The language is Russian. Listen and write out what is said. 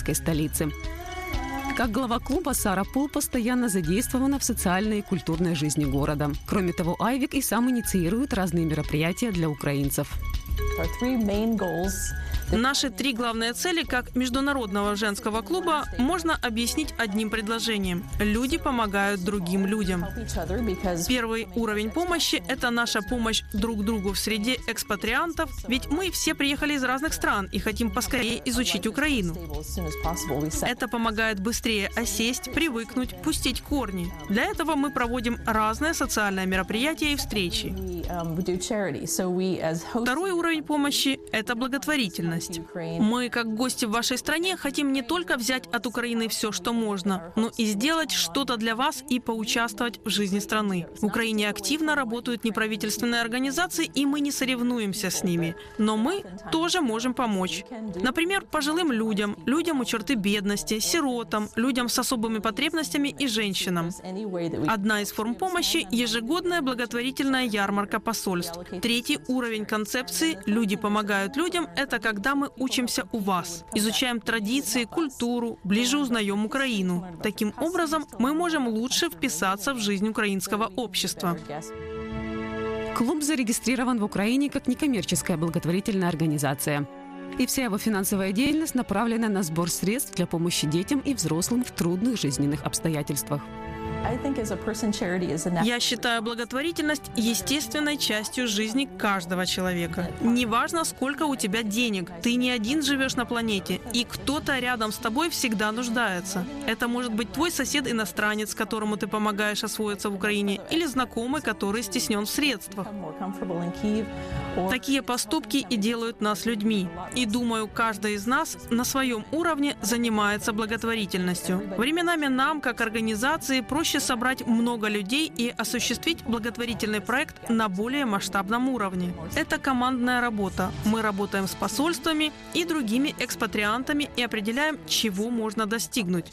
украинской столицы. Как глава клуба, Сара Пул постоянно задействована в социальной и культурной жизни города. Кроме того, Айвик и сам инициирует разные мероприятия для украинцев. Наши три главные цели как международного женского клуба можно объяснить одним предложением. Люди помогают другим людям. Первый уровень помощи – это наша помощь друг другу в среде экспатриантов, ведь мы все приехали из разных стран и хотим поскорее изучить Украину. Это помогает быстрее осесть, привыкнуть, пустить корни. Для этого мы проводим разные социальные мероприятия и встречи. Второй уровень помощи – это благотворительность. Мы, как гости в вашей стране, хотим не только взять от Украины все, что можно, но и сделать что-то для вас и поучаствовать в жизни страны. В Украине активно работают неправительственные организации, и мы не соревнуемся с ними. Но мы тоже можем помочь. Например, пожилым людям, людям у черты бедности, сиротам, людям с особыми потребностями и женщинам. Одна из форм помощи – ежегодная благотворительная ярмарка посольств. Третий уровень концепции «Люди помогают людям» – это когда мы учимся у вас, изучаем традиции, культуру, ближе узнаем Украину. Таким образом, мы можем лучше вписаться в жизнь украинского общества. Клуб зарегистрирован в Украине как некоммерческая благотворительная организация. И вся его финансовая деятельность направлена на сбор средств для помощи детям и взрослым в трудных жизненных обстоятельствах. Я считаю благотворительность естественной частью жизни каждого человека. Неважно, сколько у тебя денег, ты не один живешь на планете, и кто-то рядом с тобой всегда нуждается. Это может быть твой сосед-иностранец, которому ты помогаешь освоиться в Украине, или знакомый, который стеснен в средствах. Такие поступки и делают нас людьми. И думаю, каждый из нас на своем уровне занимается благотворительностью. Временами нам, как организации, проще собрать много людей и осуществить благотворительный проект на более масштабном уровне. Это командная работа. Мы работаем с посольствами и другими экспатриантами и определяем, чего можно достигнуть.